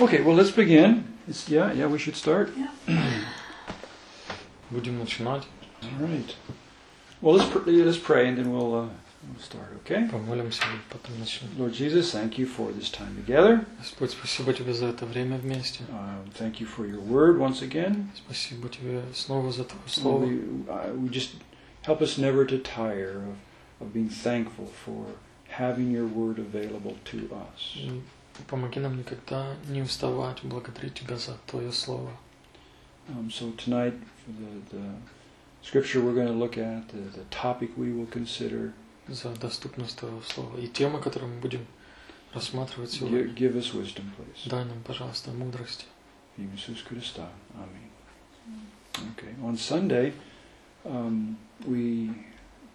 Okay, well, let's begin. It's, yeah, yeah, we should start. Будем начинать. All right. Well, let's, pr- let's pray and then we'll, uh, we'll start, okay? Помолимся и потом начнем. Lord Jesus, thank you for this time together. Господь, спасибо Тебе за это время вместе. Uh, thank you for your word once again. Спасибо Тебе снова за Твое Lord, Слово. we, uh, we just help us never to tire of, of being thankful for having your word available to us. И Помоги нам никогда не уставать, благодарить Тебя за Твое Слово. Um, so tonight, for the, the scripture we're going to look at, the, the topic we will consider, За доступность Твоего Слова. И тема, которую мы будем рассматривать give, сегодня. give us wisdom, please. Дай нам, пожалуйста, мудрости. Иисуса Христа. Amen. Okay. On Sunday, um, we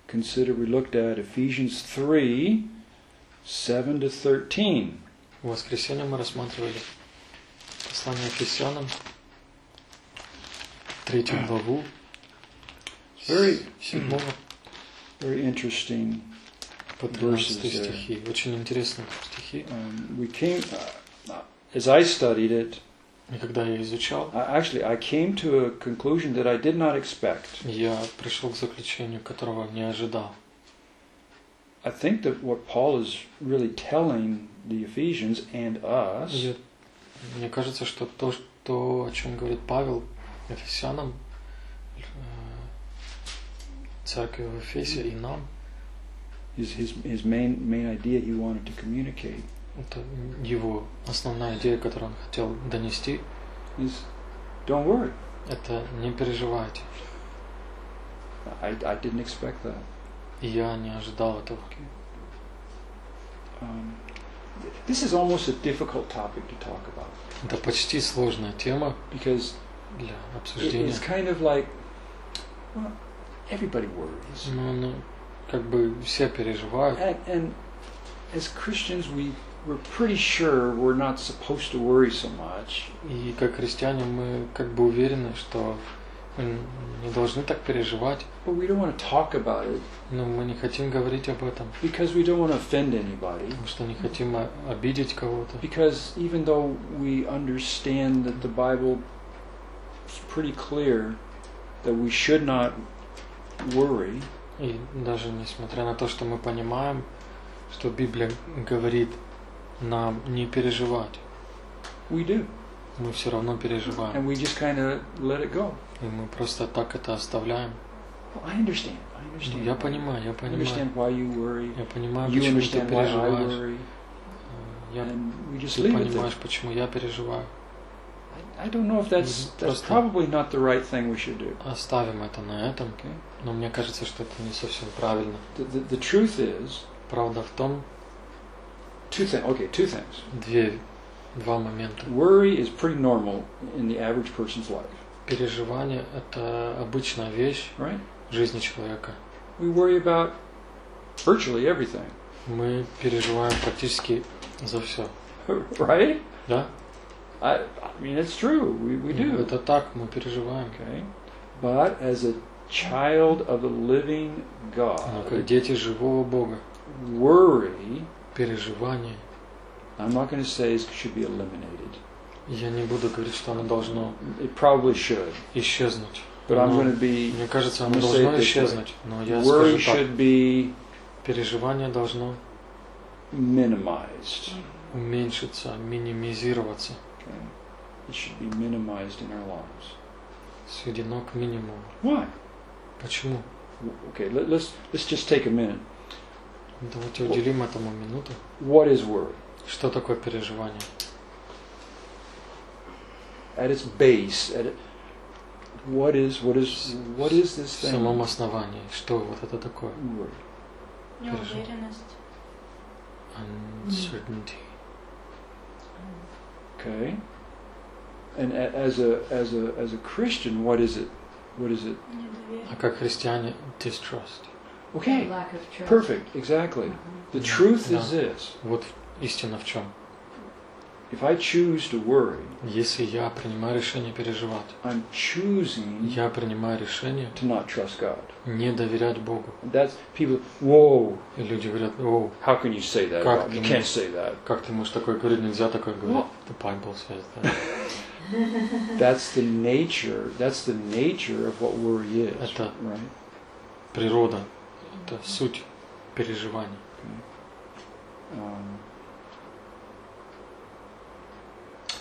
considered, we looked at Ephesians 3, 7 to 13. В воскресенье мы рассматривали послание Ефесянам, третью главу, Very, седьмого very interesting. по verses 12 there. стихи. Очень интересные стихи. Um, we came, uh, as I studied it, И когда я изучал, actually, I came to a conclusion that I did not expect. я пришел к заключению, которого не ожидал. I think that what Paul is really telling the Ephesians and us И мне кажется, что то, что, о чем говорит Павел Ефесянам, э, церкви в Эфесе и нам, his, his, his main, main idea he wanted to communicate это его основная идея, которую он хотел донести, is don't worry. это не переживайте. I, I didn't expect that. Я не ожидал этого. Um, this is almost a difficult topic to talk about Это почти сложная тема because для it- обсуждения. it's kind of like, well, everybody worries. Но ну, как бы все переживают. And, and as Christians, we, we're pretty sure we're not supposed to worry so much. И как христиане мы как бы уверены, что мы не должны так переживать, But we don't want to talk about it но мы не хотим говорить об этом, because we don't want to offend anybody. потому что не хотим о- обидеть кого-то. Because even though we understand that the Bible is pretty clear that we should not worry, И даже несмотря на то, что мы понимаем, что Библия говорит нам не переживать, we do. мы все равно переживаем. And we just kind of let it go. И мы просто так это оставляем. I understand. I Ну, understand. Я понимаю, я понимаю. understand why you worry. Я понимаю, You почему ты переживаешь. Э, Я, ты понимаешь, почему я переживаю. I, don't know if that's, Mhm. that's probably not the right thing we should do. Оставим это на этом. Okay? Но мне кажется, что это не совсем правильно. The, the, the truth is, Правда в том, two things. Okay, two things. две, два момента. Worry is pretty normal in the average person's life, Переживание – это обычная вещь right? в жизни человека. We worry about virtually everything, Мы переживаем практически за все. right? Да? I, I mean, it's true. We, we do. Это так, мы переживаем. Okay. But as a child of the living Но как God, дети живого Бога, worry, переживание, I'm not going to say it should be eliminated. Я не буду говорить, что оно должно It probably should. исчезнуть. But I'm Но going to be, Мне кажется, оно должно исчезнуть. Но я worry скажу так, be переживание должно minimized. уменьшиться, минимизироваться, Okay. It should be minimized in our lives. сведено к минимуму. Why? Почему? Okay, let, let's let's just take a minute. Давайте уделим этому минуту. What is worry? Что такое переживание? At its base, at it, what is what is what is this В thing? самом основании. Что вот это такое? Worry. Неуверенность. Uncertainty. Okay. And a, as a as a as a Christian, what is it? What is it? Недоверие. А как христиане distrust. Okay. Lack of trust. Perfect. Exactly. The Мгм. truth Да. is this: Вот истина в чем? If I choose to worry, Если я принимаю решение переживать, I'm choosing я принимаю решение to not trust God. не доверять Богу. That's people. Whoa! И люди говорят, о, How can you say that? Как you ты can't можешь? say that. как ты можешь такое говорить, нельзя такое говорить. Ну. The Bible says that. That's the nature. That's the nature of what worry is. Это right. природа, это суть переживаний. Um,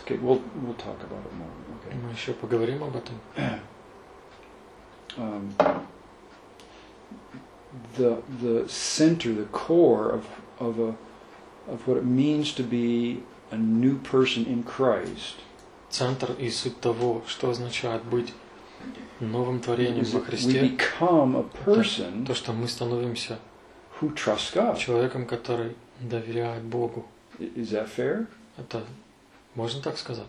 okay, we'll we'll talk about it more. Okay. Мы еще поговорим об этом. Um, the the center, the core of of a of what it means to be a new person in Christ Центр и суть того, что означает быть новым творением во that we Христе, become a person то, что мы становимся who trusts God. человеком, который доверяет Богу. Is that fair? Это можно так сказать?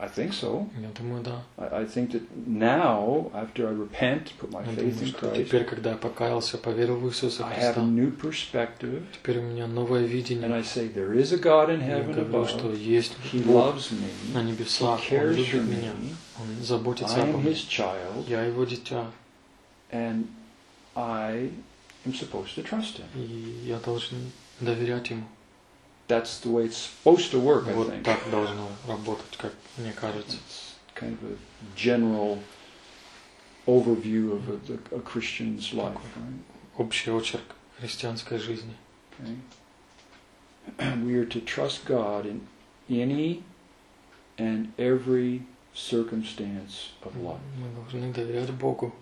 I think so. Я думаю, да. I, I think that now, after I repent, put my Я faith думаю, in что Christ, теперь, когда я покаялся, поверил в Иисуса I have a Христа, new perspective, теперь у меня новое and видение. I say there is a God in Я heaven говорю, что above. есть He Бог loves на me. He небесах, Он cares for любит меня, me. Он заботится I обо am мне. His child, Я Его дитя, and I am supposed to trust Him. и я должен доверять Ему. That's the way it's supposed to work, I Вот think. так должно работать, как мне кажется. It's kind of a general overview of a, a Christian's life. Right? Общий очерк христианской жизни. Okay. We are to trust God in any and every circumstance of life. Мы должны доверять Богу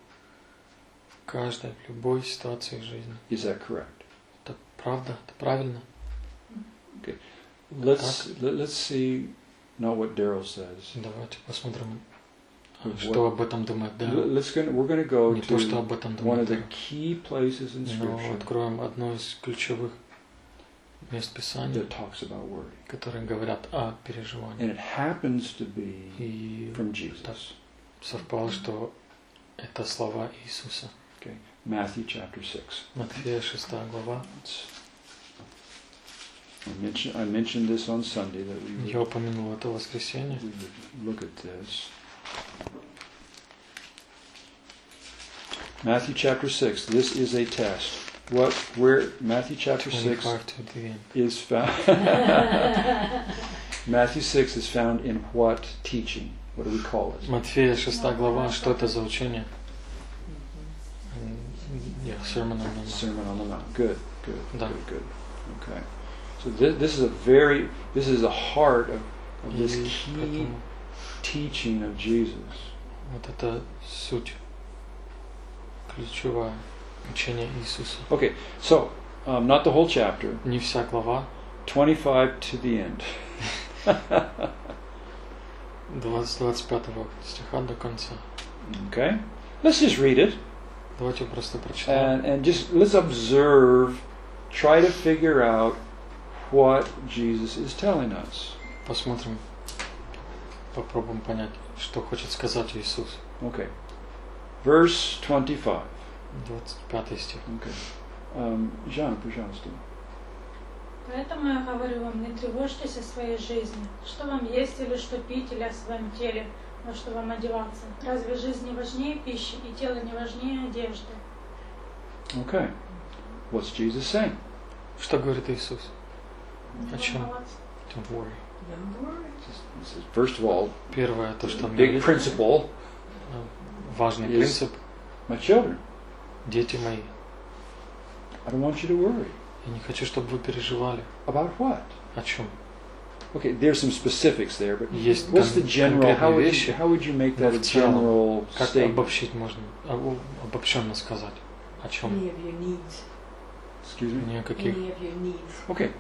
в каждой, в любой ситуации жизни. Is that correct? Это правда, это правильно. Let's let, let's see not what Daryl says. Давайте посмотрим, Вот. что об этом думает L- Дэн. Let's go, we're going to go Не то, что to об этом one думает of the Дэн. key places in Но Scripture откроем одно из ключевых мест Писания, that talks about worry, которые говорят о переживании. and it happens to be И from Jesus. совпало, что это слова Иисуса. Matthew chapter six. Матфея 6 глава. It's- I mentioned I mentioned this on Sunday that we would Я упомянул это в воскресенье. we would look at this. Matthew chapter 6. This is a test. What where Matthew chapter 6 25 to the end. is found Matthew 6 is found in what teaching? What do we call it? Матфея 6 глава. Что это за учение? М, Yeah, Sermon on the Mount. Sermon on the Mount. Good, good, Да. good, good. Okay. So this, this is a very this is the heart of, of this И key поэтому teaching of Jesus. вот это суть, ключевое учение Иисуса. Okay, so um, not the whole chapter. Не вся глава, 25 to the end. 20, 25 стиха до конца. Okay? Let's just read it Давайте просто прочитаем. and, and just let's observe, try to figure out what Jesus is telling us. Посмотрим, попробуем понять, что хочет сказать Иисус. Okay. Verse 25. 25 стих. Okay. Um, Jean, пожалуйста. Поэтому я говорю вам, не тревожьтесь о своей жизни, что вам есть или что пить, или о своем теле, во что вам одеваться. Разве жизнь не важнее пищи, и тело не важнее одежды? Okay. What's Jesus saying? Что говорит Иисус? О чем? Don't worry. First of all, Первое, то, что big principle э, важный принцип, my children, дети мои, I don't want you to worry. я не хочу, чтобы вы переживали. About what? О чем? Okay, there's some specifics there, but Есть what's the general? How would, you, how would you make that a general Как statement? обобщить можно? Об- Обобщенно сказать. О чем? Any of your needs. Excuse me. Any of your needs. Okay,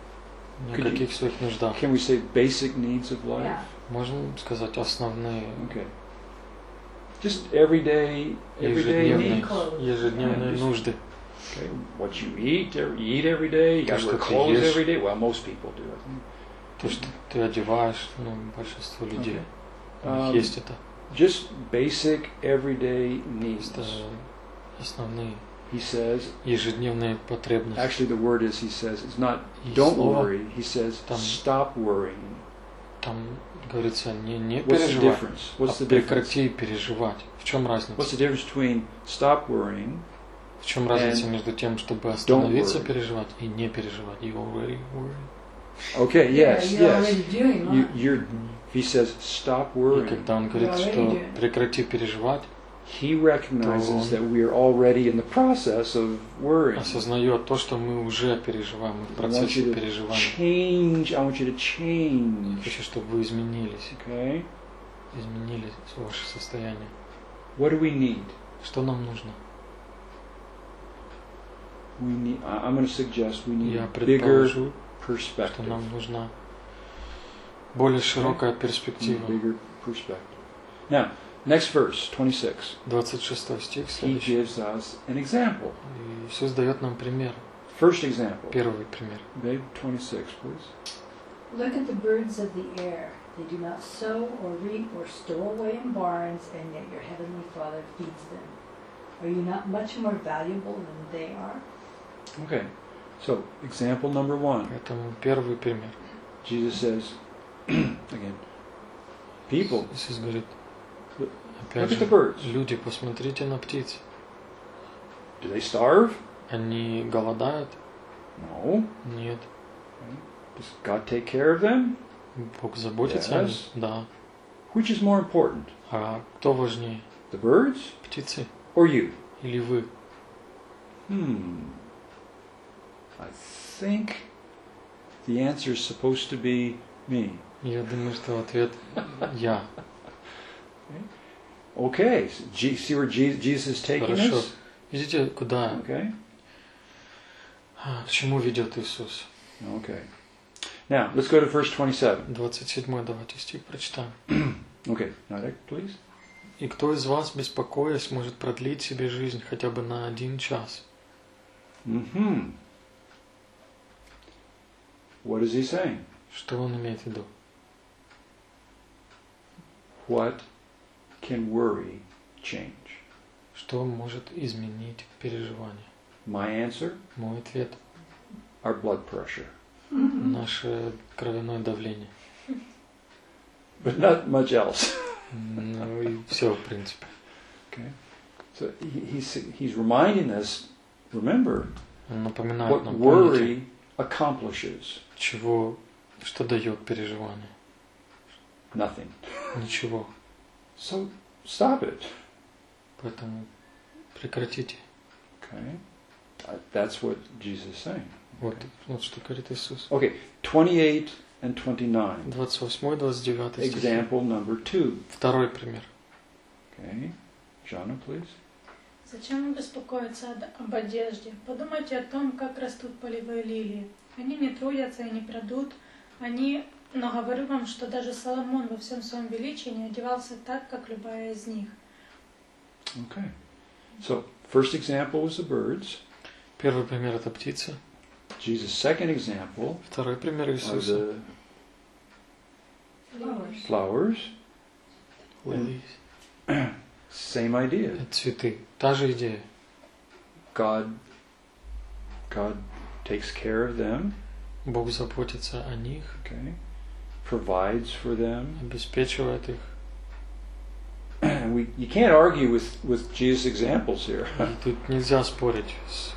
ни о Could you- каких своих нуждах. can we say basic needs of life? Yeah. Можно сказать основные, Okay. Just everyday, everyday ежедневные, needs. Clothes. ежедневные Yeah, нужды. Okay, what you eat, every, you eat every day. You got to wear clothes every day. Well, most people do. I think. То, что ты одеваешь, ну, большинство людей. У них Um, есть это. Just basic everyday needs. Это основные he says, ежедневные потребности. actually the word is, he says, it's not И don't worry, he says, там- stop worrying. там говорится не, не What's difference? а What's the difference? прекрати переживать. В чем What's разница? the difference between stop worrying В чем разница and между тем, чтобы остановиться worry. переживать и не переживать? You already worry. Okay, yes, yes. doing You, you're, he says, stop И worrying. когда он говорит, что прекрати переживать, He recognizes that we are already in the process of worrying. осознает то, что мы уже переживаем, мы в I want процессе you to переживания. change. I want you to change. Хочу, чтобы вы изменились, Okay. изменили ваше состояние. What do we need? Что нам нужно? We need. I'm going to suggest we need Я bigger предположу, что нам нужна более широкая перспектива. Now, next verse, 26. 26 стих He следующий. gives us an example. И Иисус дает нам пример. First example. Первый пример. Babe, 26, please. Look at the birds of the air. They do not sow or reap or store away in barns, and yet your heavenly Father feeds them. Are you not much more valuable than they are? Okay. So, example number one. Поэтому первый пример. Jesus says, again, people, Иисус говорит, Look опять look at the же, birds. люди, посмотрите на птиц. Do they starve? Они голодают? No. Нет. Does God take care of them? Бог заботится о них? Yes. Да. Which is more important, А кто важнее? the birds Птицы or you? или вы? Hmm. I think the answer is supposed to be me. Я думаю, что ответ я. Okay. so Je- see where Je- Jesus is taking Хорошо. us? Видите, куда, Okay. а, к чему ведет Иисус? Okay. Now, let's go to verse 27. 27 давайте стих прочитаем. Okay. Now, please. «И кто из вас, беспокоясь, может продлить себе жизнь хотя бы на один час?» hmm What is he saying? Что он имеет в виду? What can worry change? Что может изменить переживание? My answer? Мой ответ Our blood pressure. – наше кровяное давление. But not much else. Ну и все, в принципе. Okay. So he, he's, he's reminding us, remember, напоминает what нам, помните, worry accomplishes. чего, что дает переживание. Nothing. Ничего. So stop it. Поэтому прекратите. Okay. Uh, That's what Jesus is saying. Вот, вот что говорит Иисус. Okay, 28 and 29. 28 29 стих. Example number two. Второй пример. Okay. Jana, please. Зачем вам беспокоиться об- одежде? Подумайте о том, как растут полевые лилии. Они не трудятся и не придут. Они, но говорю вам, что даже Соломон во всем своем величии не одевался так, как любая из них. Okay. So, first example was the birds. Первый пример это птица. Jesus' second example Второй пример are Иисуса. the Flowers. flowers. Lilies. Same idea. Цветы. Та же идея. God, God takes care of them. Бог заботится о них, Okay. Provides for them. обеспечивает их. And we, you can't argue with, with Jesus' examples here. И тут нельзя спорить с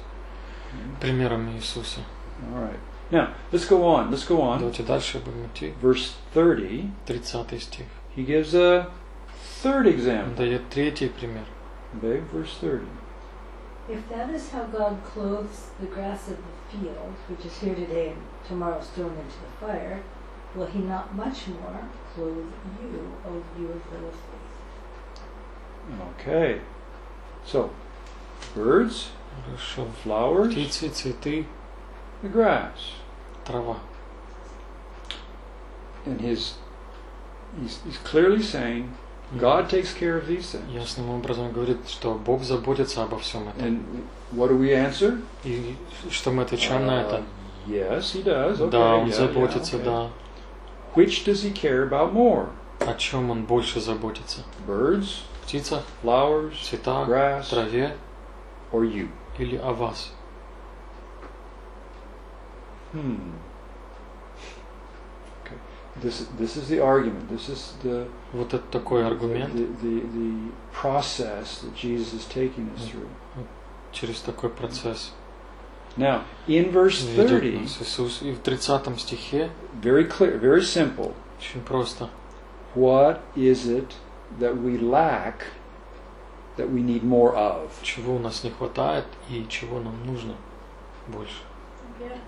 примерами Иисуса. All right. Now, let's go on. Let's go on. Давайте дальше будем идти. Verse 30, 30 стих. he gives a third Он example. дает третий пример. Babe, verse 30. If that is how God clothes the grass of the field, which is here today and tomorrow is thrown into the fire, will He not much more clothe you, O you of little faith? Okay. So, birds, Хорошо. flowers, Птицы, цветы, the grass. трава. And his, he's, he's clearly saying, God takes care of these things. Ясным образом говорит, что Бог заботится обо всем этом. And what do we answer? И что мы отвечаем на это? Uh, yes, he does. Okay, Да, он yeah, заботится, yeah, okay. да. Which does he care about more? О чем он больше заботится? Birds, Птицах, flowers, цветах, grass, траве or you? или о вас? Hmm. Okay. This this is the argument. This is the Вот это такой аргумент. the, the, the process that Jesus is taking us through. Через такой процесс Now, in verse ведет 30, нас Иисус. И в 30 стихе very clear, very simple. очень просто. What is it that we lack that we need more of? Чего у нас не хватает и чего нам нужно больше. Вера.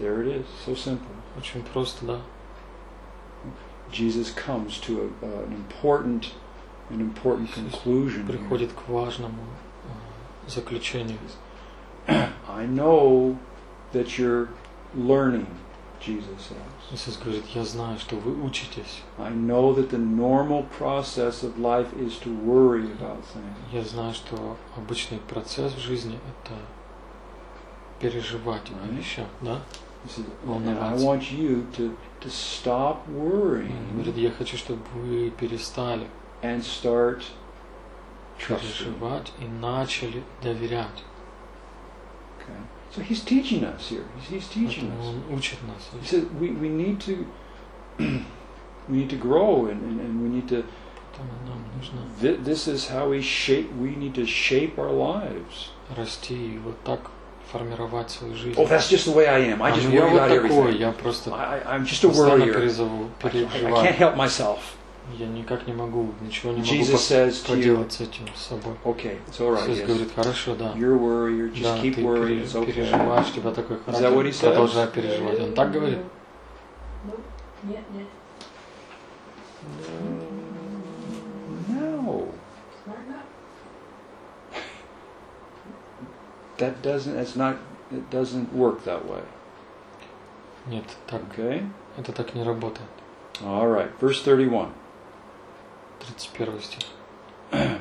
There it is. So simple. Очень просто, да. Jesus comes to a, uh, an important, an important Иисус conclusion. here. Приходит к важному э, заключению. I know that you're learning, Jesus says. Иисус говорит, я знаю, что вы учитесь. I know that the normal process of life is to worry about things. Я знаю, что обычный процесс в жизни это переживать о Right. вещах, да? He says, Well, and I that's- want you to, to stop Он worrying говорит, я хочу, чтобы вы перестали and start trusting. переживать и начали доверять. Okay. So he's teaching us here. He's, he's teaching Поэтому us. Он учит нас. He says we, we need to we need to grow and, and, and we need to Поэтому нам нужно thi- this is how we shape we need to shape our lives. расти и вот так формировать свою жизнь. Oh, that's just the way I am. I А, just ну, я worry вот about такой, everything. я просто I, I- I'm just a постоянно worrier. перезову, I, I- I can't переживаю. help myself. Я никак не могу, ничего не могу Jesus по- says to you, поделать с этим с собой. okay, it's all right. Иисус Yes. говорит, хорошо, да. You're a worrier. Just Да, keep ты пере- It's okay. переживаешь, у тебя такой характер, продолжай переживать. Он так говорит? Нет, нет. No, that doesn't. That's not. It doesn't work that way. Нет, так, Okay. это так не работает. All right. Verse thirty-one. 31 стих.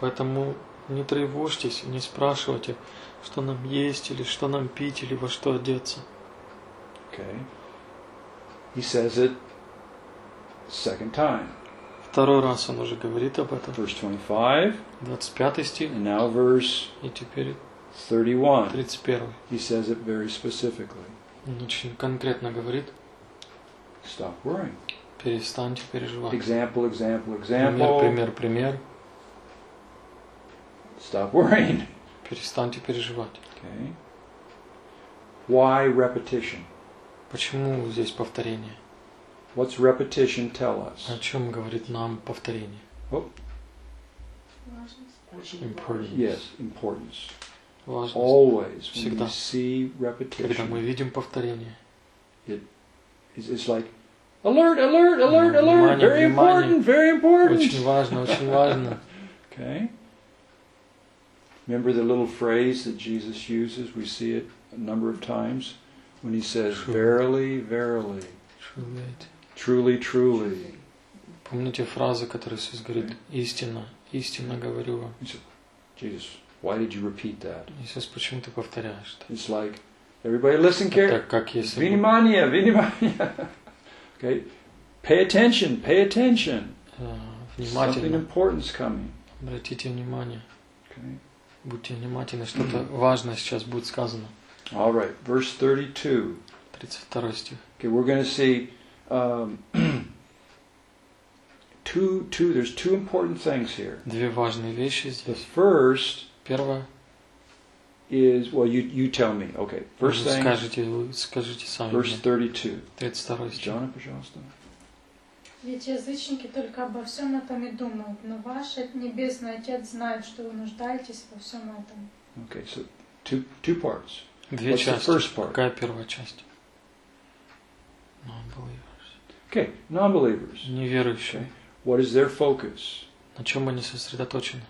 Поэтому не тревожьтесь, не спрашивайте, что нам есть, или что нам пить, или во что одеться. Okay. He says it second time. Второй раз он уже говорит об этом. Verse twenty-five, 25 стих, and now verse и теперь thirty-one. 31. He says it very specifically. Он очень конкретно говорит, Stop worrying. перестаньте переживать. Example, example, Пример, example. пример, пример. Stop worrying. Перестаньте переживать. Okay. Why repetition? Почему здесь повторение? What's repetition tell us? О чем говорит нам повторение? Важность. Important. Yes, importance. Важность. Always, when Всегда. you see Когда мы repetition, видим повторение, it's, it's like alert, alert, alert, alert. Внимание, Very внимание. important, very очень important. важно, очень важно. Okay. Remember the little phrase that Jesus uses? We see it a number of times when he says, Sure. "Verily, verily, Шулейте. truly, truly." Помните фразы, которые Иисус говорит, истинно, истинно говорю вам. Jesus, why did you repeat that? Иисус, почему ты повторяешь это? It's like everybody listen care. Это как okay. Pay attention, pay attention. э, Something внимательно, important's coming. обратите внимание, Okay. будьте внимательны, что-то важное сейчас будет сказано. All right. Verse 32. 32 стих. Okay, we're going to see um, two, two. There's two important things here. Две важные вещи The здесь. first Первое, Is well, you you tell me. Okay. First thing, скажите, скажите сами verse мне. 32. 32 стих. John, пожалуйста. Ведь язычники только обо всем этом и думают, но ваш Небесный Отец знает, что вы нуждаетесь во всем этом. Okay, so two two parts. Две What's the части. first part? Какая первая часть? Non-believers. Okay, non-believers. Неверующие. What is their focus? На чем они сосредоточены?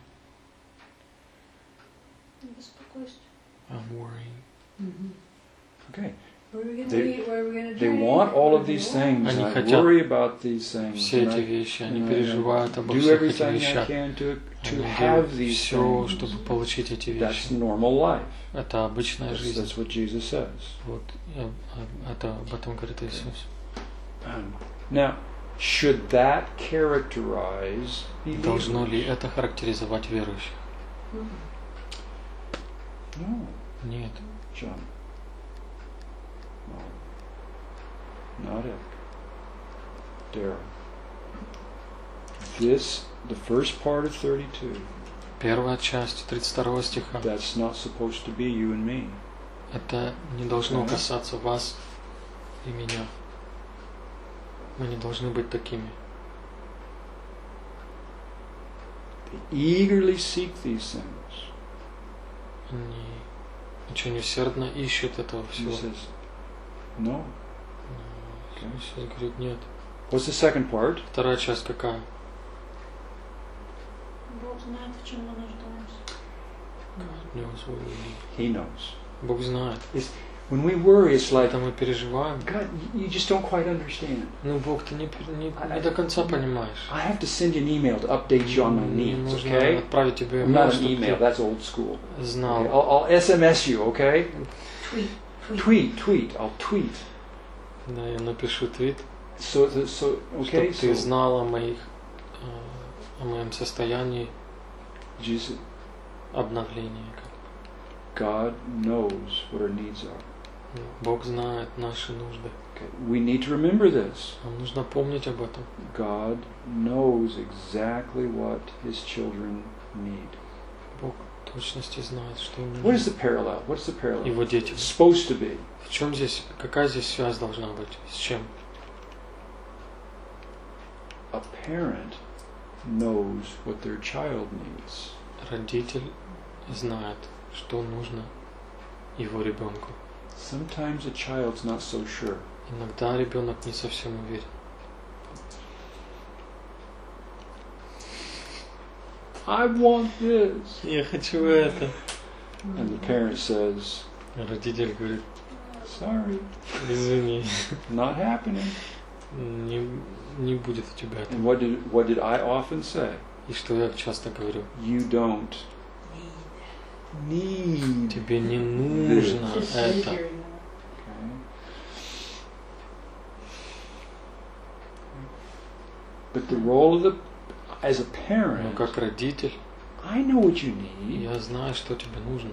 I'm worrying. Mhm. Okay, Where are we going to They- eat? Where are we going to they drink? want all What of do these they want? things. Они and I хотят worry about these things. Все and эти I- вещи, они and I переживают обо do всех этих everything I вещах. can to to Они have делают these все, things. чтобы получить эти That's вещи. normal life. Это обычная That's, жизнь. that's what Jesus says. Вот, э, э, это об этом говорит Иисус. Um, now, should that characterize Должно believers? ли это характеризовать верующих? Mhm. No, Нет. John. No. Not it. Daryl. This, the first part of 32, Первая часть 32 стиха. that's not supposed to be you and me. Это не должно Да. касаться вас и меня. Мы не должны быть такими. They eagerly seek these things. Они очень усердно ищут этого He всего. says, no. Иисус говорит, нет. What's the second part? Вторая часть какая? Бог знает, в чем мы нуждаемся. God knows what we need. He knows. Бог знает. When we worry, it's like, Это мы переживаем. God, you just don't quite understand. Ну, Бог, ты не, не, не до конца понимаешь. I have to send you an email to update you on my Мне needs, нужно okay? отправить тебе I'm email, not an чтобы email, ты that's old school. Okay, знал. I'll, I'll SMS you, okay? Tweet. Tweet. Tweet, tweet, I'll tweet. Да, я напишу твит, So, so, so okay, чтобы ты so знал о моих, э, о моем состоянии Jesus, обновления. God knows what our needs are. Бог знает наши нужды. Okay, we need to remember this. Нам нужно помнить об этом. God knows exactly what His children need. Бог в точности знает, что им What is нужно. the parallel? What's the parallel? Его дети. It's supposed to be. В чем здесь, какая здесь связь должна быть? С чем? A parent knows what their child needs. Родитель знает, что нужно его ребенку. Sometimes a child's not so sure. Иногда ребенок не совсем уверен. I want this. Я хочу это. And the parent says, Родитель говорит, sorry, извини, not happening. не, не будет у тебя этого. And what did, what did I often say? И что я часто говорю, You don't Need. тебе не нужно Just это. Okay. But the role of the, as a Но parent, как родитель, I know what you need. я знаю, что тебе нужно.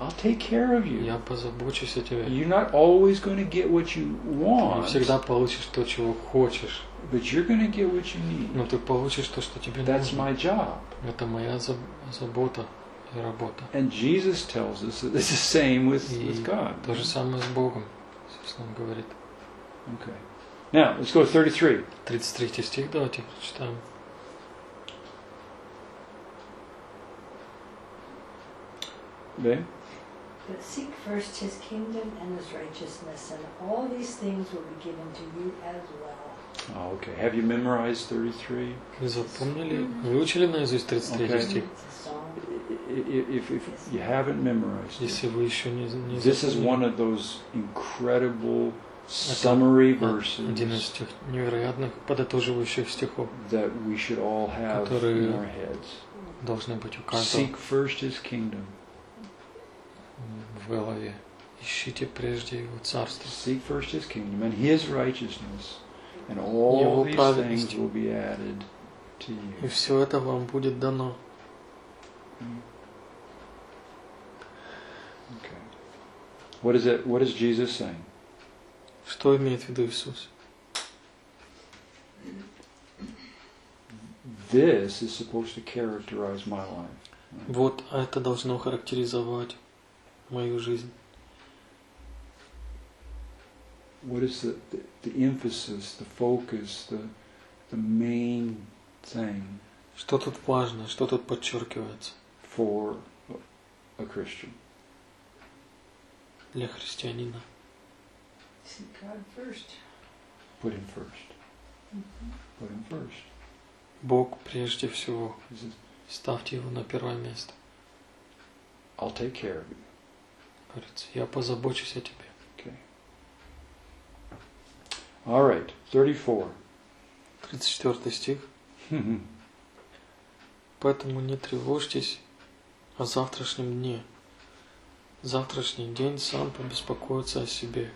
I'll take care of you. Я позабочусь о тебе. You're not always going to get what you Ты не want, всегда получишь то, чего хочешь, but you're going to get what you need. но ты получишь то, что тебе That's нужно. my job. Это моя заб- забота работа. And Jesus tells us that it's the same with, И with God. то же самое с Богом, собственно, он говорит. Okay. Now, let's go to 33. 33 стих давайте прочитаем. Okay? But seek first his kingdom and his righteousness, and all these things will be given to you as well. Oh, okay. Have you memorized 33? Вы запомнили? Выучили наизусть 33 Okay. стих? If, if you haven't memorized it, Если вы еще не, не this is запомнили. one of those incredible summary verses Один из тех невероятных подытоживающих стихов that we should all have Которые- in our heads. должны быть у каждого Seek first his kingdom. в голове. Ищите прежде Его Царство. Seek first his kingdom and his righteousness, and all Его these праведность. things will be added to И you. все это вам будет дано. Okay. What is it? What is Jesus saying? Что имеет в виду Иисус? This is supposed to characterize my life. Вот это должно характеризовать мою жизнь. What is the, the, the emphasis, the focus, the, the main thing Что тут важно, что тут подчеркивается for a Christian? для христианина? Seek God first. Put him first. Put him first. Бог прежде всего. Ставьте Его на первое место. I'll take care of you. Говорится, я позабочусь о тебе. Okay. All right, 34. 34 стих. Поэтому не тревожьтесь о завтрашнем дне. Завтрашний день сам побеспокоится о себе.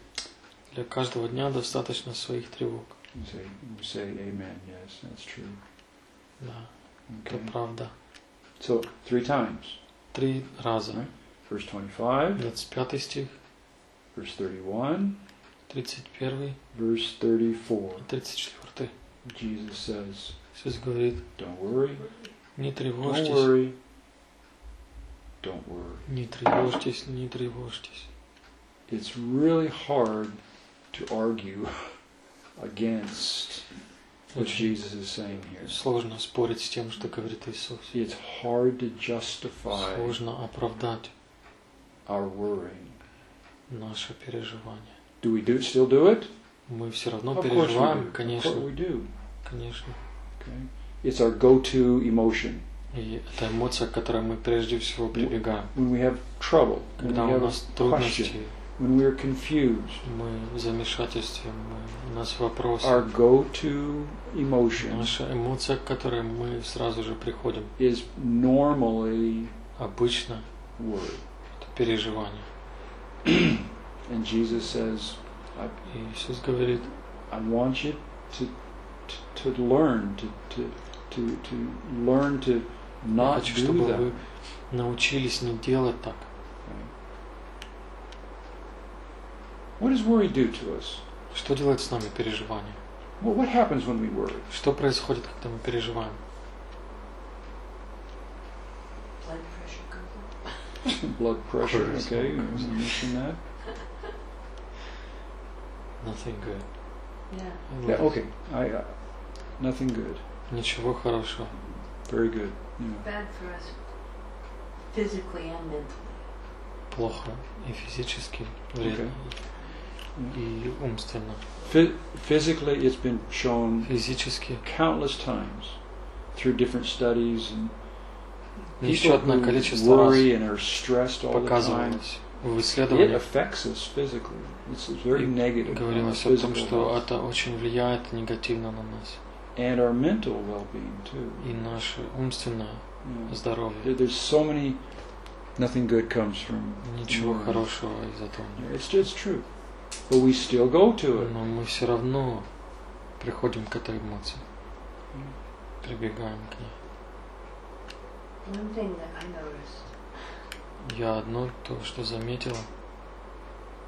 Для каждого дня достаточно своих тревог. Say, say amen. Yes, that's true. Да, это Okay. правда. So, three times. Три раза. Right. Verse 25, 25 стих, verse 31, 31 verse 34. и 34. Jesus says, Иисус говорит, Don't worry, не don't тревожьтесь, worry, don't worry. не тревожьтесь, не тревожьтесь. It's really hard to argue against what Очень Jesus is saying here. сложно спорить с тем, что говорит Иисус. It's hard to justify Сложно оправдать our worrying. наше переживание. Do we do still do it? Мы все равно Of course we переживаем, do. Of course конечно, we do. конечно. Okay. It's our go-to emotion. И это эмоция, к которой мы прежде всего прибегаем. When we have trouble, when Когда we у have нас a question, трудности, when we are confused, мы в замешательстве, мы, у нас вопросы. our go-to emotion Наша эмоция, к которой мы сразу же приходим, is normally обычно worry. это переживание. And Jesus says, I, И Иисус говорит, I want you to, to, to learn, to, to, to, to learn to я хочу, чтобы вы научились не делать так. What does worry do to us? Что делает с нами переживание? Well, what happens when we worry? Что происходит, когда мы переживаем? Blood pressure. Blood pressure, okay, mentioned that. Nothing good. Yeah. Yeah, okay, I, uh, nothing good. Ничего хорошего. Very good. Yeah. Bad for us physically and mentally. Плохо и физически вредно, и умственно. Phy- physically, it's been shown Физически countless times through different studies and people несчетное who количество раз worry and are stressed all the time. показывалось в It исследованиях, affects us physically. It's, it's very И negative. on our говорилось о том, physical что health. это очень влияет негативно на нас. And our mental well-being too. И наше умственное Yeah. здоровье. There- There's so many. Nothing good comes from. Ничего worry. хорошего из этого. It's just true, but we still go to it. Но мы все равно приходим к этой эмоции, прибегаем к ней. One thing that I noticed Я одно то, что заметила,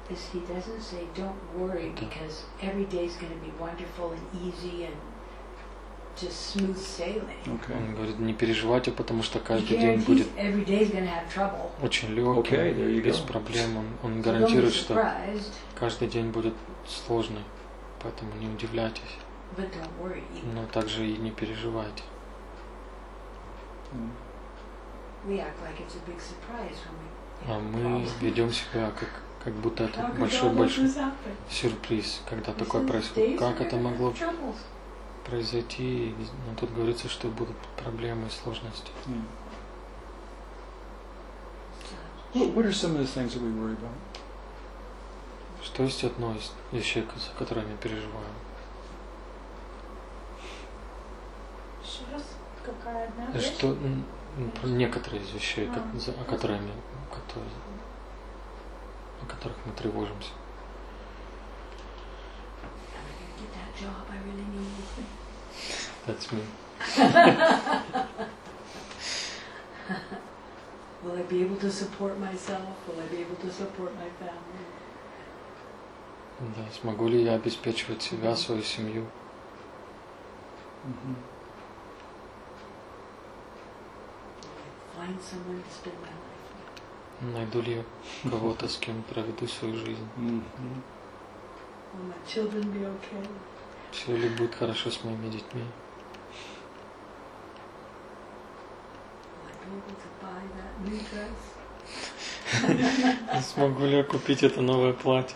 is he doesn't say don't worry because every day's going to be wonderful and easy and just smooth sailing. Okay. Он говорит, не переживайте, потому что каждый день будет очень легкий, okay, без go. проблем. Он, он гарантирует, что каждый день будет сложный, поэтому не удивляйтесь. Но также и не переживайте. А мы ведем себя как как будто это большой-большой сюрприз, когда такое происходит. Как это могло произойти? И, Ну, тут говорится, что будут проблемы и сложности. Yeah. What, what are some of the things that we worry about? Что есть одно из вещей, за которыми переживаем? Еще раз, какая одна вещь? Что некоторые из вещей, А. за- о, которыми, которые, о которых мы тревожимся. am I going to get that job I really need? That's me. Will I be able to support myself? Will I be able to support my family? Да, смогу ли я обеспечивать себя, свою семью? Mhm. Will I find someone to spend my life with? Найду ли я кого-то, с кем проведу свою жизнь? Mhm. Will my children be okay? Все ли будет хорошо с моими детьми? Dress? Смогу ли я купить это новое платье?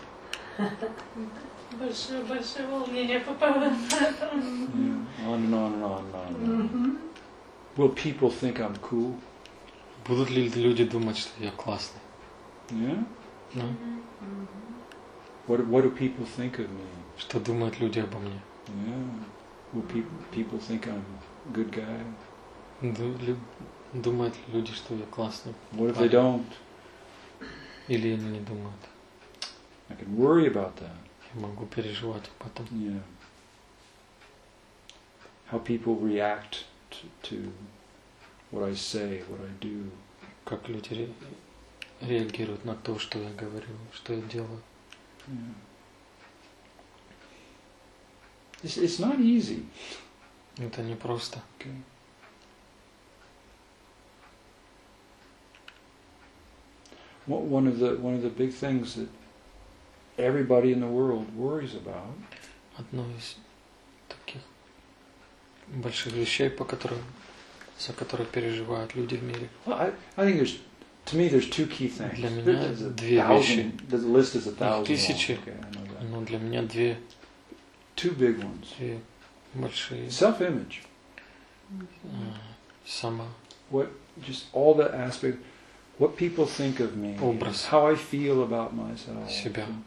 Большое-большое волнение по поводу этого. On and on and on and on. Will people think I'm cool? Будут ли люди думать, что я классный? Yeah. Ну, Mm-hmm. What What do people think of me? Что думают люди обо мне? Yeah. People people think I'm a good guy? Думают люди, что я классный? What if they don't? Или они не думают? I can worry about that. Я могу переживать об этом. Yeah. How people react to, to what I say, what I do. Как люди ре- реагируют на то, что я говорю, что я делаю. Yeah. It's, it's not easy. Это не просто. Okay. One of the one of the big things that everybody in the world worries about Одно из таких больших вещей, по которым, за которые переживают люди в мире. Well, I, I think there's, to me, there's two key things. Для меня две thousand- The list is a thousand тысячи. long. Okay. Но для меня две, Two big ones. две большие Self-image. э, сама What, just all the aspect, what people think of me, Образ. how I feel about myself, Себя. and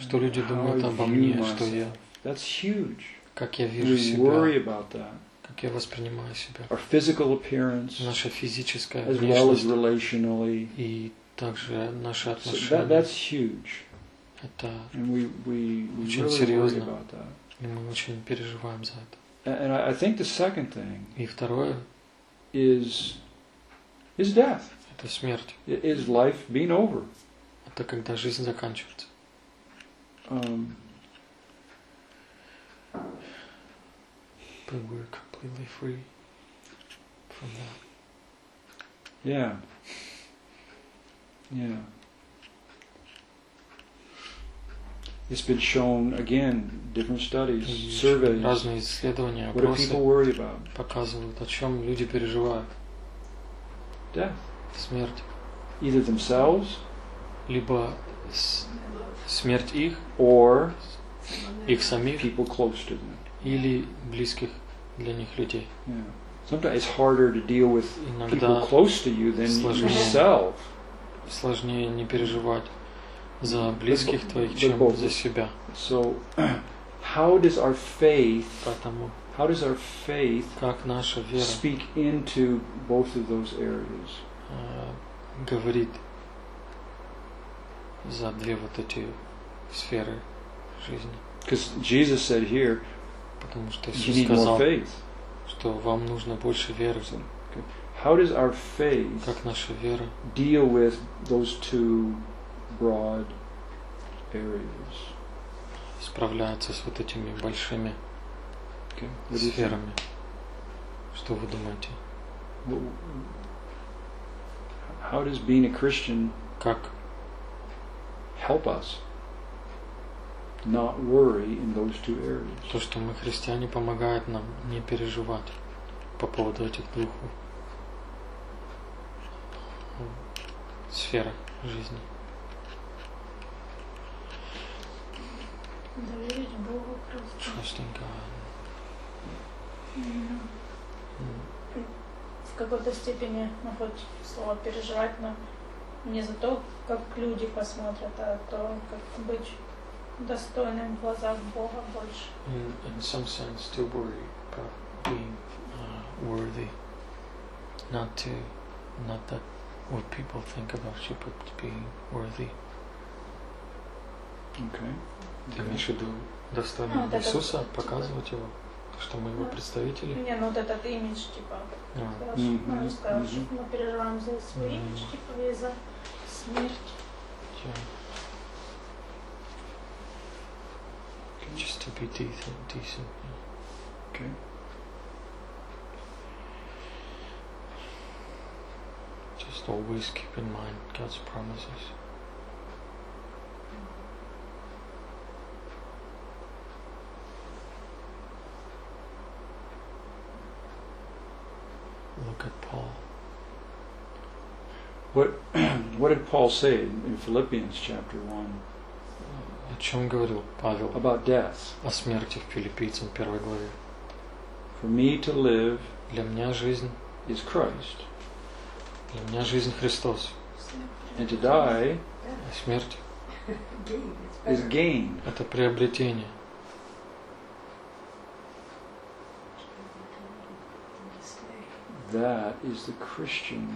Что люди how думают I обо view мне, что я, myself. That's huge. как я вижу We worry себя, about that. как я воспринимаю себя. Our physical appearance, Наша физическая as well as внешность relationally. и также наши So that, отношения. that's huge. Это And we, we, we Очень really worry серьезно. about that. и мы очень переживаем за это. And and I I think the second thing И второе is is death. это смерть. I- Is life being over? Это когда жизнь заканчивается. Um, But we're completely free from that. yeah. Yeah. It's been shown again, different studies, surveys. разные исследования, What do опросы people worry about? показывают, о чем люди переживают. Death. Смерть. Either themselves Либо смерть их, or их самих, people close to them. или близких для них людей. Yeah. Sometimes it's harder to deal with people Иногда close to you than сложнее. yourself. сложнее не переживать за близких твоих, But чем both. за себя. So, how does our faith, Поэтому how does our faith как наша вера speak into both of those areas? э, говорит за две вот эти сферы жизни. Because Jesus said here, Потому что you Иисус need more сказал, faith. что вам нужно больше веры. How does our faith Как наша вера deal with those two broad areas? справляется с вот этими большими Okay. Сферами? Что вы думаете? How does being a Christian Как help us not worry in those two areas? то, что мы христиане, помогает нам не переживать по поводу этих двух м, сферах жизни. Доверить Богу просто. Trusting God. М, М, В какой-то степени, ну хоть слово переживать, но не за то, как люди посмотрят, а то, как быть достойным в глазах Бога больше. In, in some sense, to worry about being uh, worthy, not to, not that what people think about you, but being worthy. Okay. Ты имеешь в виду Ну, достойным вот это Иисуса, типа- показывать его, что мы его Да. представители? Не, ну вот этот имидж, типа, А, хорошо, Мгм, ну, мгм. мы переживаем за свой Мгм. имидж, типа, и за смерть. yeah. Just to be decent. Okay. Just always keep in mind God's promises. Look at Paul. What what did Paul say in Philippians chapter one О чем говорил Павел about death? о смерти в Филиппийцам первой главе? For me to live Для меня жизнь, is Christ, для меня жизнь Христос, and to die а смерть Gain, it's is better. gain. – это приобретение. That is the Christian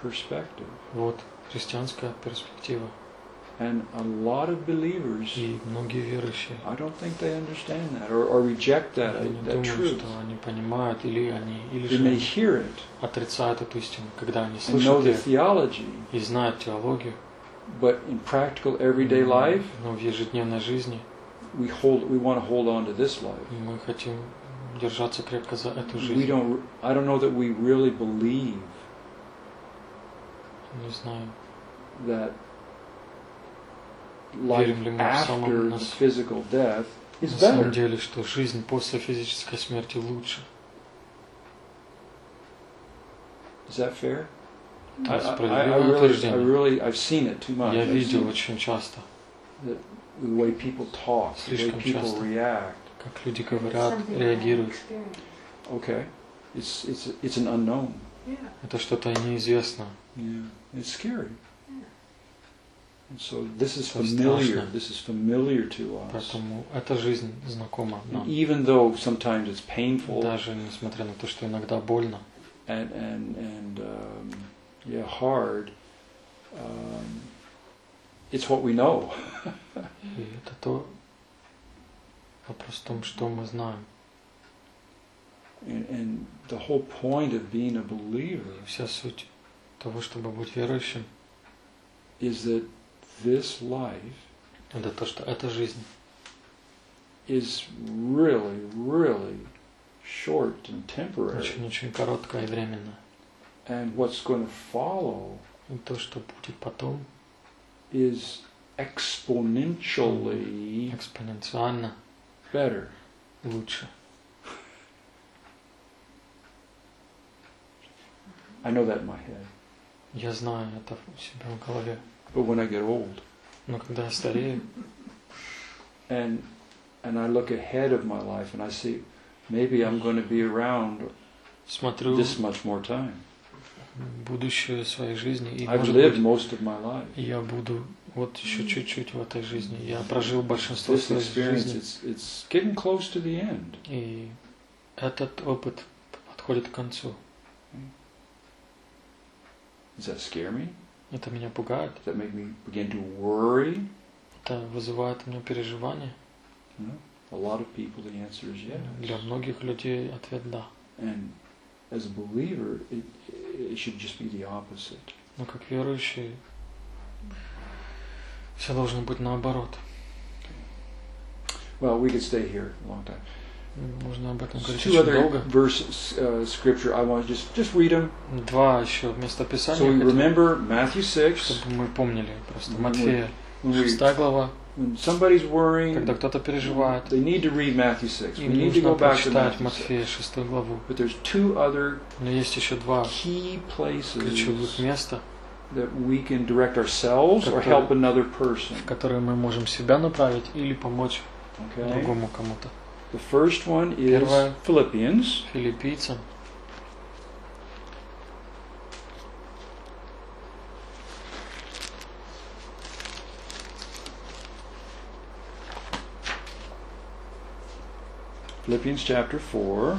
perspective. Вот христианская перспектива. And a lot of believers, И многие верующие, I don't think they understand that or, or reject that, я не that думаю, truth. что они понимают, или они, или They же may они hear it отрицают эту истину, когда они and know слышат the ее theology, и знают теологию, but in practical everyday но- life, но в ежедневной жизни we hold, we want to hold on to this life. мы хотим держаться крепко за эту We жизнь. don't. I don't know that we really believe Не знаю, that life Верим ли мы в after самом the нас- physical death is на самом better. деле, что жизнь после физической смерти лучше. Is that fair? Это I, I, I справедливое really, I утверждение. really, I've seen it too much. Я I've видел seen очень часто, the way people talk, the way Слишком people часто. react. как люди It's говорят, something I реагируют. experienced. Okay, it's it's it's an unknown. Yeah. Это что-то неизвестное. Yeah, it's scary. And so this is Это familiar. страшно. This is familiar to us. Поэтому эта жизнь знакома And нам. even though sometimes it's painful Даже несмотря на то, что иногда больно and and and um, yeah, hard, um, it's what we know. И это то вопрос в том, что мы знаем. And, and the whole point of being a believer Вся суть того, чтобы быть верующим, is that this life это то, что эта жизнь is really, really short and temporary. очень-очень короткая и временная. And what's going to follow И то, что будет потом, is exponentially экспоненциально better. лучше. I know that in my head. Я знаю это у себя в голове. But when I get old Но когда я старею, and and I look ahead of my life and I see maybe I'm going to be around смотрю this much more time. будущее своей жизни, и I've может lived быть, most of my life. я буду вот еще чуть-чуть в этой жизни. Я прожил большинство This своей жизни. it's, it's getting close to the end. И этот опыт подходит к концу. Does that scare me? Это меня пугает. Does that make me begin to worry? Это вызывает у меня переживания. No. A lot of people, the answer is yes. Для многих людей ответ да. And as a believer, it, it should just be the opposite. Но как верующий, все должно быть наоборот. Well, we could stay here a long time. Можно об этом говорить Two очень other долго. verses, uh, scripture. I want to just just read them Два еще so местописания, we хотел, remember Matthew six. чтобы мы помнили просто. Мгм. Матфея, When, we, 6 глава, when somebody's worrying, когда кто-то переживает, they need to read Matthew six. We им need to нужно go back to прочитать Matthew Матфея six. 6 главу. But there's two other Но есть еще два key places ключевых места, that we can direct ourselves or Которые- help another person. в которые мы можем себя направить или помочь Okay. другому кому-то. The first one is Первое. Philippians Филиппийцам, Philippians chapter 4,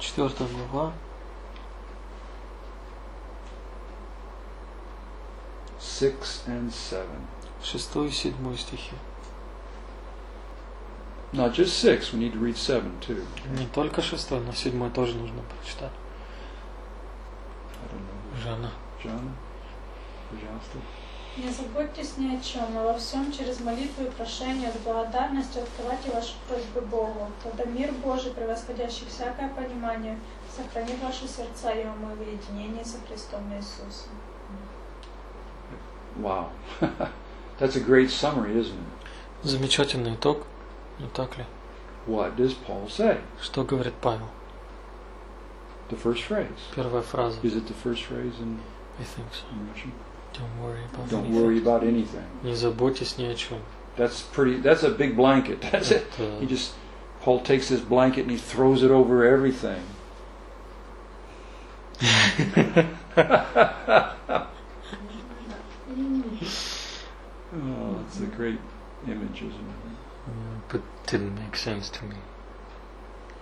4 глава, 6 and 7. 6 и 7 стихи. Not just 6, we need to read 7 too. Не только 6, но 7 тоже нужно прочитать. Жанна. John? Пожалуйста. Не заботьтесь ни о чем, но во всем через молитву и прошение с благодарностью открывайте ваши просьбы Богу. Тогда мир Божий, превосходящий всякое понимание, сохранит ваши сердца и умы в единении со Христом Иисусом. Wow. That's a great summary, isn't it? Замечательный итог, не так ли? What does Paul say? Что говорит Павел? The first phrase. Первая фраза. Is it the first phrase in, I think so. in Russian? Don't worry about Don't anything. worry about anything. Не заботьтесь ни о чем. That's pretty, that's a big blanket. That's it. He Это just, Paul takes this blanket and he throws it over everything. Oh, it's a great image, isn't it? Mm, but didn't make sense to me.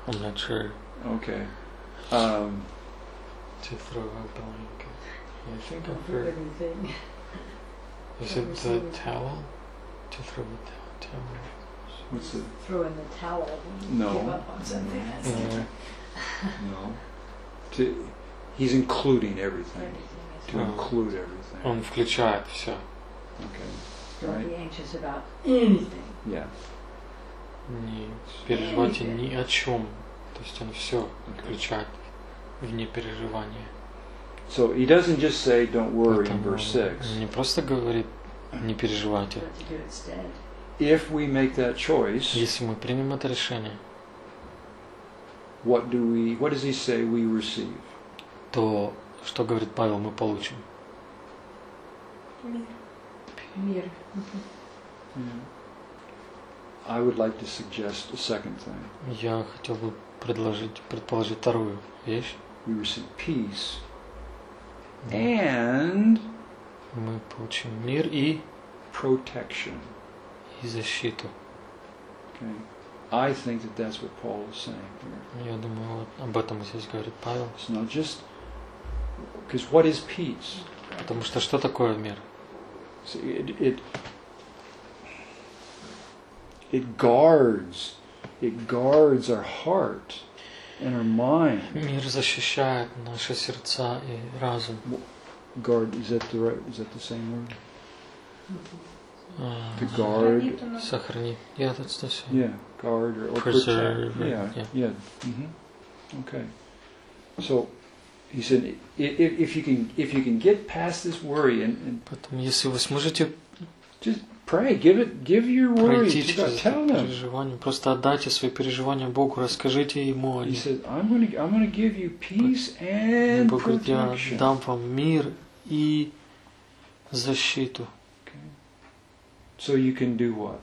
I'm not sure Okay. Um, to throw out blanket. I think I've For heard. everything. Is it the towel? To throw the towel. What's the Throw in the towel No. give up on something. That's Uh, no? To, he's including everything. To Oh. include everything. Он включает все. Okay. Don't Right. be anxious about anything. Yeah. Не переживайте ни о чем. То есть он все Okay. включает вне переживания. So he doesn't just say, "Don't worry" in verse six. он не просто говорит, не переживайте. If we make that choice, Если мы примем это решение, what do we? What does he say we receive? то что говорит Павел, мы получим. Мир. Мир. I would like to suggest a second thing. Я хотел бы предложить, предположить вторую вещь. We receive peace and Мы получим мир и, protection. и защиту. Okay. I think that that's what Paul is saying here. Я думаю, вот об этом здесь говорит Павел. It's not just because what is peace? Потому что что такое мир? See, it, it it guards it guards our heart and our mind. Мир защищает наши сердца и разум. Guard is that the right? Is that the same word? А, To guard. Хранит он нас. Сохрани. Yeah, that's the same. Yeah, guard or, or Preserve, protect. Yeah, yeah. yeah. hmm Okay. So he said, i- i- if you can, if you can get past this worry and, and Поэтому, если вы сможете just pray, give it, give your worry пройти to God. через Tell him. переживание, просто отдайте свои переживания Богу, расскажите Ему о He них. says, I'm going to, I'm going to give you peace and Бог говорит, я дам вам мир и защиту, Okay. So you can do what?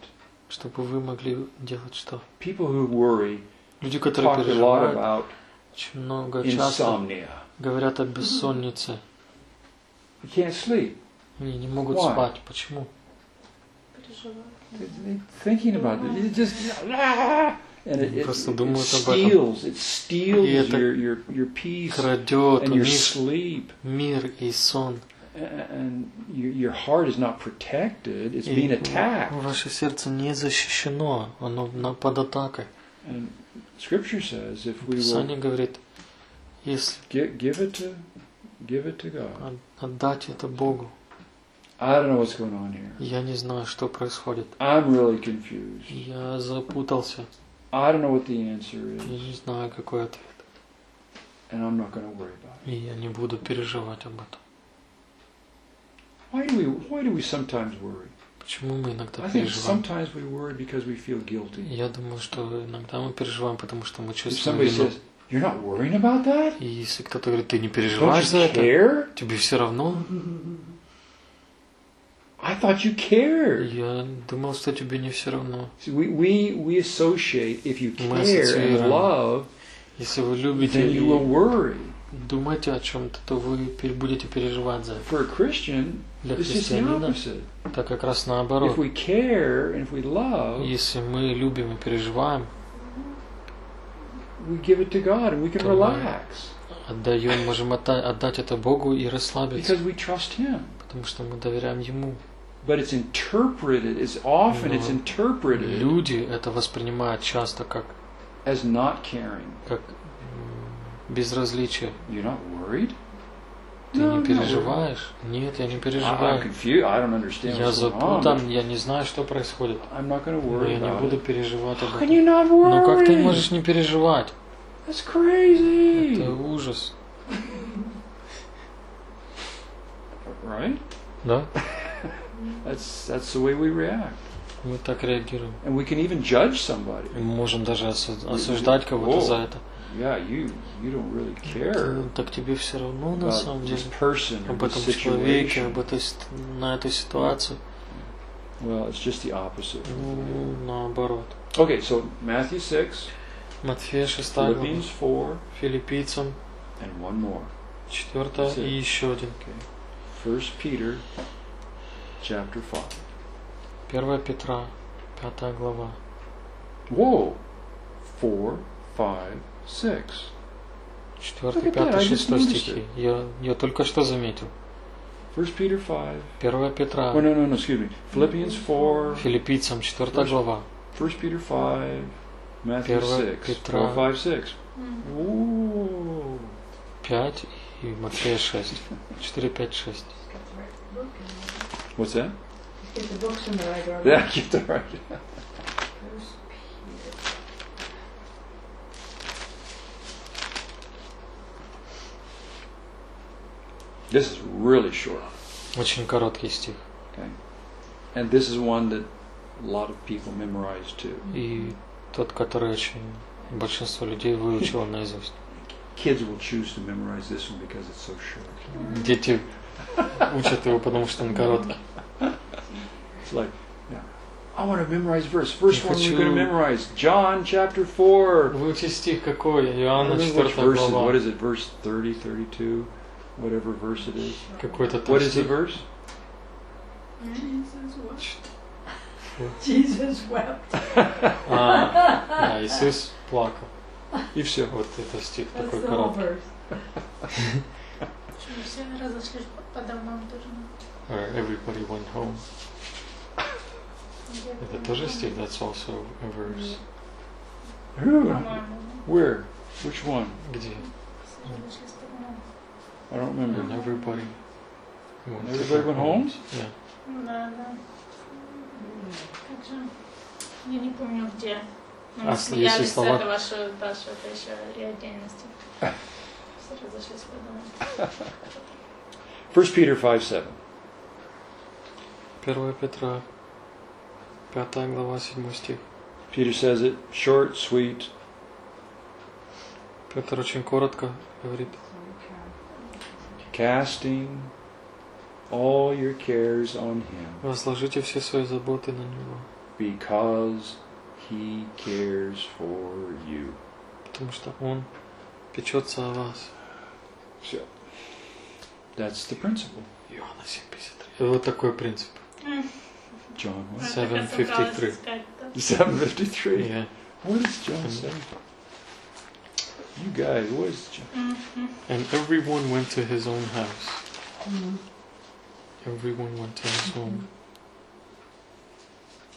чтобы вы могли делать что? People who worry Люди, которые talk a lot переживают, about очень много часто говорят о бессоннице. Они не могут спать. Почему? Они просто думают об этом. И это крадет у них мир и сон. And your heart is not protected, it's being attacked. Ваше сердце не защищено, оно под атакой. Scripture says if we will Писание говорит, если give, give it to give it to God. от- отдать это Богу, I don't know what's going on here. я не знаю, что происходит. I'm really confused. Я запутался, I don't know what the answer я is, не знаю, какой ответ. and I'm not going to worry about it. И я не буду переживать об этом. Why do we Why do we sometimes worry? Почему мы иногда переживаем? Я думаю, что иногда мы переживаем, потому что мы чувствуем вину. "You're not worrying about that," И если кто-то говорит, ты не переживаешь за это, care? тебе все равно. I thought you cared. Я думал, что тебе не все равно. We, we we associate if you care and love, Если вы любите then you will worry. думаете о чем-то, то вы будете переживать за это. For a Christian, Для христианина это как раз If наоборот. we care and if we love, Если мы любим и переживаем, we give it to God and we can relax отдаем, можем отда- отдать это Богу и расслабиться, because we trust Him. потому что мы доверяем Ему. But it's interpreted, it's often it's interpreted Люди это воспринимают часто как, as not caring. как безразличие. You're not worried? Ты No, не not переживаешь? Нет, я не переживаю. Я запутан, я не знаю, что происходит. Но я не буду переживать об этом. not Ну как ты можешь не переживать? Это ужас. Right? Да? That's that's the way we react, Мы так реагируем. and we can even judge somebody. Мы можем даже осу- осуждать кого-то за это. Yeah, you you don't really care Ну, Так тебе все равно на about самом деле this person or об this этом человеке, situation. об этой, ст- на этой ситуации. Well, it's just the opposite. Ну, наоборот. Okay, so Matthew six, Матфея 6 глава, Philippians four, филиппийцам and one more. 4 That's it. и еще один. First Peter, chapter five. 1 Петра, 5 глава. Whoa, four, five, six. 4, Look at 5, that, I just 6 noticed стихи. Я, я только что заметил. First Peter 5. 1 Петра, Oh, no, no, no, excuse me. Philippians 4. Филиппийцам 4 глава, First Peter 5. Matthew Первая 6. Петра. 4, 5, 6. М. Ooh. 5 и Матфея 6. 4, 5, 6. Just get the right book and What's that? just get the books in the right order. Yeah, get that right. First This is really short. Очень короткий стих. Okay. And this is one that a lot of people memorize too. И тот, который очень большинство людей выучило наизусть. Kids will choose to memorize this one because it's so short. Дети учат его, потому что он короткий. It's like, yeah, I want to memorize verse. First Я one we're хочу- going to memorize John chapter 4. Выучи стих какой? I Иоанна don't know which 4 verse is, глава. what is it, verse 30, 32, whatever verse it is. Какой-то там What is the стих. verse? Jesus wept. А, да, Иисус плакал. И все. Вот это стих That's такой the whole короткий. verse. Что, все разошлись по по домам тоже? Or Everybody went home. Где Это там? тоже стих? That's also a verse. Who? По-моему, Where? Which one? Где? все разошлись по домам. I don't And remember. everybody went to Everybody their went home? homes. Yeah. Да, да. Как же? Я не помню где. Но А мы с- смеялись если с слова- этого, что да, что это еще и отдельности. Все разошлись по домам. 1 Peter 5 7. 1 Петра, 5 глава, 7 стих. Peter says it short, sweet. Петр очень коротко говорит. casting all your cares on him Возложите все свои заботы на Него, because he cares for you. потому что Он печется о вас. So that's the principle. Иоанна 7.53. Вот такой принцип. John Ну, what? это как 7:53. собралась искать, да. 753. Yeah. What does John say? you guys, where's John? Mm-hmm. And everyone went to his own house. Mm-hmm. Everyone went to his mm-hmm. home.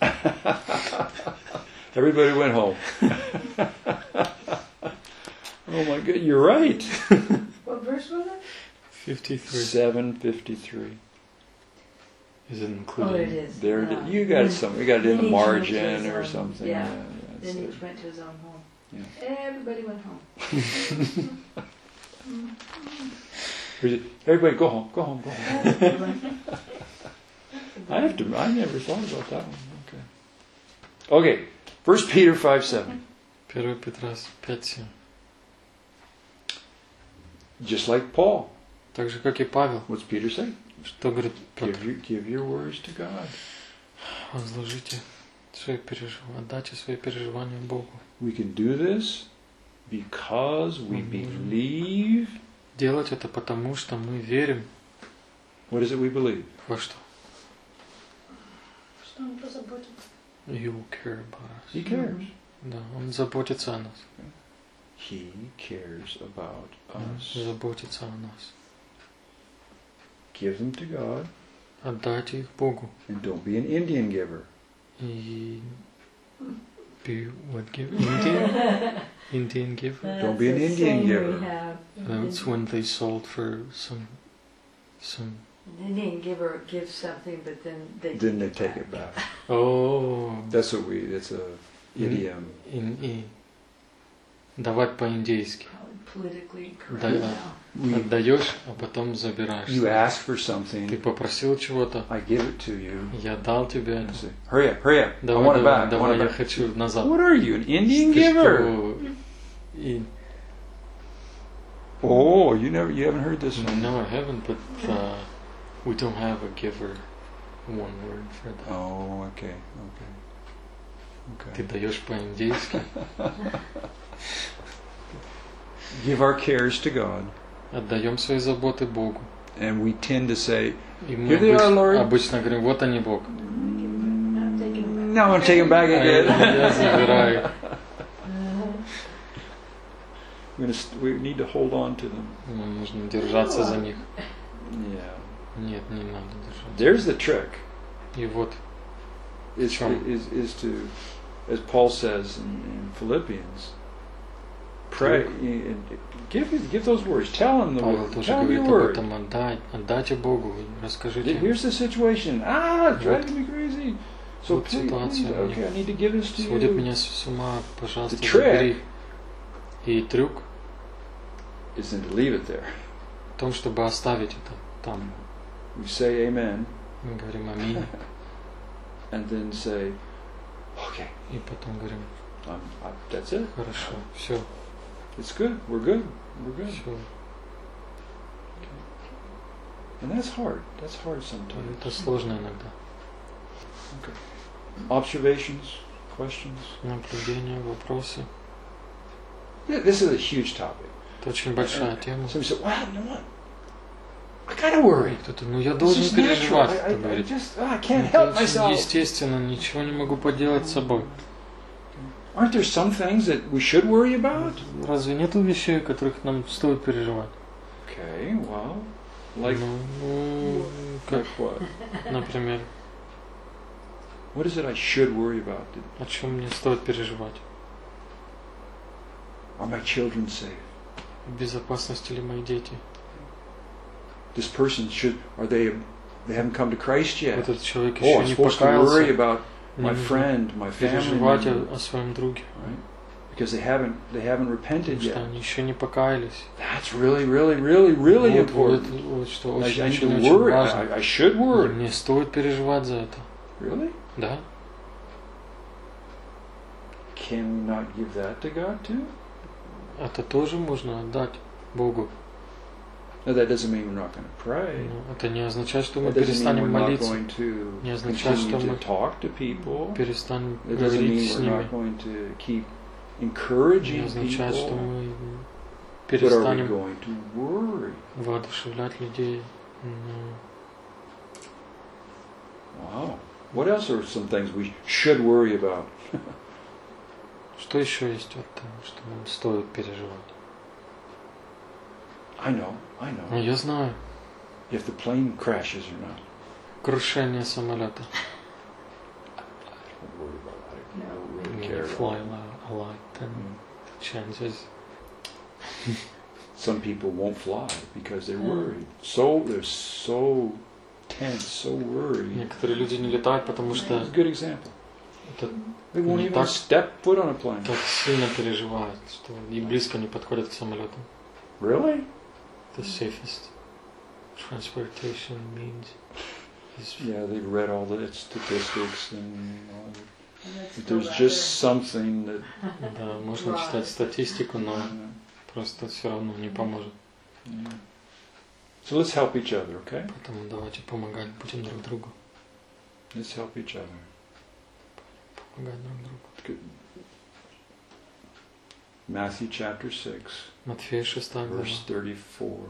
Everybody went home. oh my God, you're right. what verse was it? 53. 753. Is it included? Oh, it is. There it is. You got something. some. You got it in the margin or something. Yeah. yeah then each went to his own home. Yeah. Everybody went home. Or is it, Everybody, go home. Go home. Go home. Everybody went- I have to. I never thought about that one. Okay. Okay. First Peter five seven. 1 Петра 5.7. Just like Paul. Так же, как и Павел. What's Peter say? Что говорит Give Петр? your, give your words to God. Возложите свои переживания, отдайте свои переживания Богу. We can do this because we Mhm. believe. Делать это потому, что мы верим What is it we believe? во что? Что он позаботится. You care about us. He cares. Да, Он заботится о нас. He cares about Он us. заботится о нас. Give them to God Отдайте их Богу. and don't be an Indian giver. И be what give? Indian? Indian giver? Don't be an That's a Indian saying giver. We have. That's when they sold for some, some. The Indian giver gives something, but then they Then they take it back. Oh, That's what we. That's a idiom. in, и давать по-индейски. Probably politically correct Да, now. We, Отдаешь, а потом забираешь. you ask for Ты something. попросил чего-то, I give it to you. я дал тебе And это. say, hurry up, hurry up. I Давай, want it давай, back. I want давай, it я back. хочу назад. What are you, an Indian Ты giver? что? И, Oh, you never, you haven't heard this one. no, I haven't, but uh, we don't have a giver. One word for that. Oh, okay, okay, Ты okay. даешь по-индейски, Give our cares to God, отдаем свои заботы Богу. and we tend to say, И мы Here they are, Lord. обычно, обычно говорим, вот они Бог. I'm taking it back. "No, I'm taking it back А я, again." я забираю. Uh, We're gonna, st- we need to hold on to them. Нам нужно держаться за них. Yeah. Нет, не надо держать. There's the trick. И вот, Is, Sure. is, is to, as Paul says in, in Philippians, pray and give give those words. Tell him the Павел word. тоже Tell говорит об word. этом, отдать, отдайте Богу, расскажите. Here's the situation. Ah, it's driving me crazy. So Вот please, ситуация. okay, I need to give this to Сводит you. меня с ума, пожалуйста, The trick- забери. И трюк Isn't to leave it there. в том, чтобы оставить это там. We say amen Мы говорим аминь, and then say, okay, и потом говорим, um, I, that's it. хорошо, все, It's good. We're good. We're good. все. And that's hard. That's hard sometimes. Это сложно иногда. Observations, questions. Наблюдения, вопросы. Th- This is a huge topic. Это очень большая тема. Somebody said, "Wow, you know what? I gotta worry. Кто-то, ну я должен переживать, I, кто говорит. just oh, I can't Это help очень myself." естественно, ничего не могу поделать с собой. Aren't there some things that we should worry about? Разве нету вещей, о которых нам стоит переживать? Okay, well, like ну, ну, как, like what? например, What is it I should worry about? о чем мне стоит переживать? Are my children safe? В безопасности ли мои дети? This person should are they they haven't come to Christ yet? Этот человек Oh, еще I'm не supposed to worry покаялся. about Не my нужно friend, my family переживать member, о, о своем друге, right? Because they haven't they haven't repented потому что yet. они еще не покаялись. That's really, really, really, really вот, вот, important. вот что I, очень, I need очень, to очень worry. важно. I, I should И worry. мне стоит переживать за это. Really? Да? Can we not give that to God too? Это тоже можно отдать Богу. No, that doesn't mean we're not going to pray. Но это не означает, что мы That doesn't mean we're перестанем not молиться, going to Не означает, continue что to мы talk to people. перестанем It doesn't говорить mean с we're ними. not going to keep Не encouraging означает, что people. мы But are we перестанем going to worry? воодушевлять людей. Ну, Wow. What else are some things we should worry about? Что еще есть вот там, что нам стоит переживать? I know, I Ну, know. я знаю. If the plane crashes or not. Крушение самолета. Don't worry about that. I don't When really you fly a lot, then Mm. chances Some people won't fly because they're Mm. worried. So they're so tense, so worried. Некоторые люди не летают, потому That's что a good example. это They won't even так. step foot on a plane. так сильно переживают, что и близко не подходят к самолету. Really? The safest transportation means is Yeah, they've read all the statistics and all the, And that's but the there's weather. just something that да, можно читать статистику, но uh, просто все равно не поможет. yeah. So let's help each other, okay? Поэтому давайте помогать будем друг другу, Let's help each other. помогать друг другу. Good. Matthew chapter 6, Матфея 6 глава, verse 34.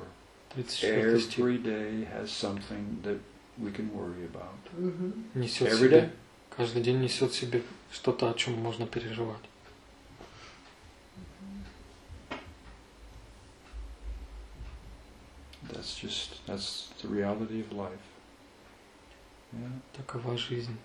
34 стих. Every day has something that we can worry about. Mhm. Несет Every себе, day. каждый день несет себе что-то, о чем можно переживать. That's just, that's the reality of life. Yeah. Такова жизнь.